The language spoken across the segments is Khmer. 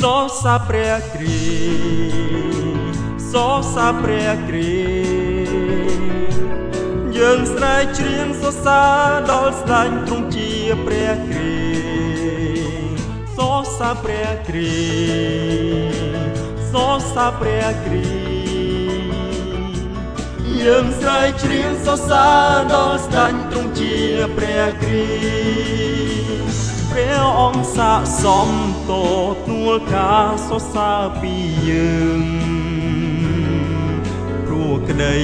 សាព្រះគ្រីសរសាព្រះគ្រីយើងស្រែកច្រៀងសរសើរដល់ស្ដេចទ្រង់ជាព្រះគ្រីសរសើរព្រះគ្រីសរសើរព្រះគ្រីយើងស្រែកច្រៀងសរសើរដល់ស្ដេចទ្រង់ជាព្រះគ្រី ព្រះអង្គសាកសមតទួលការសរសើរពីយើងព្រោះក្តី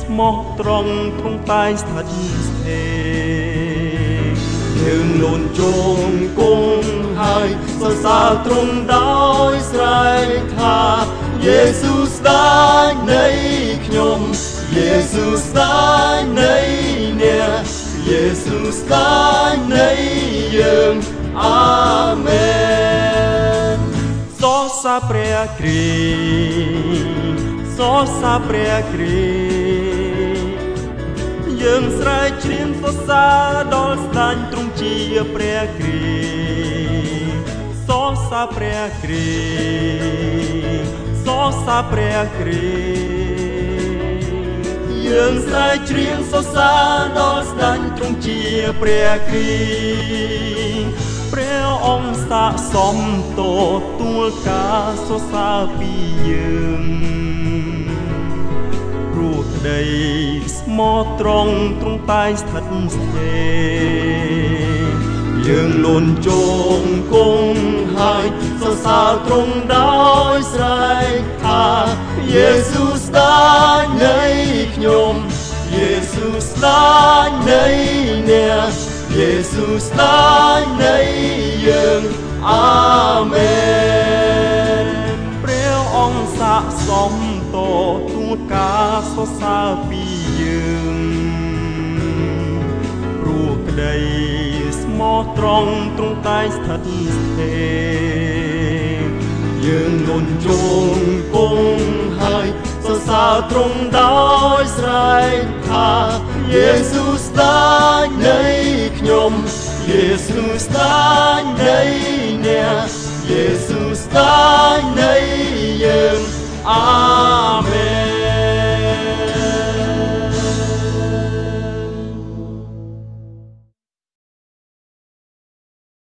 ស្មោះត្រង់ទ្រង់តែងស្ថិតស្ថេរយើងលូនជងគង់ហើយសរសើរទ្រង់ដោយស្រែកថាយេស៊ូវស្ដេចនៃខ្ញុំយេស៊ូវស្ដេចនៃអ្នកយេស៊ូវស្ដេចនៃ យើងអាមែនសរសើរព្រះគ្រីសរសើរព្រះគ្រីយើងស្រែកច្រៀងសរសើរដល់ស្ដេចទ្រង់ជាព្រះគ្រីសរសើរព្រះគ្រីសរសើរព្រះគ្រី យើងស្រែកច្រៀងសរសើរដល់ស្ដេចទ្រង់ជាព្រះគ្រីព្រះអង្គសាកសមតទួលការសរសើរពីយើងព្រោះក្តីស្មោះត្រង់ទ្រង់តែងស្ថិតស្ថេរយើងលូនជងគង់ហើយសរសើរទ្រង់ដោយស្រែកថាយេស៊ូវស្ដេចនៃ ខ្ញុំយេស៊ូវស្ដេចនៃអ្នកយេស៊ូវស្ដេចនៃយើងអាមែនព្រះអង្គសាកសមតទូលការសរសើរពីយើងព្រោះក្តីស្មោះត្រង់ទ្រង់តែងស្ថិតស្ថេរយើងលន់ជងគង់ហើយសរសើរ ទ្រង់ដោយស្រែកថាយេស៊ូវស្ដេចនៃខ្ញុំយេស៊ូវស្ដេចនៃអ្នកយេស៊ូវស្ដេចនៃយើងអា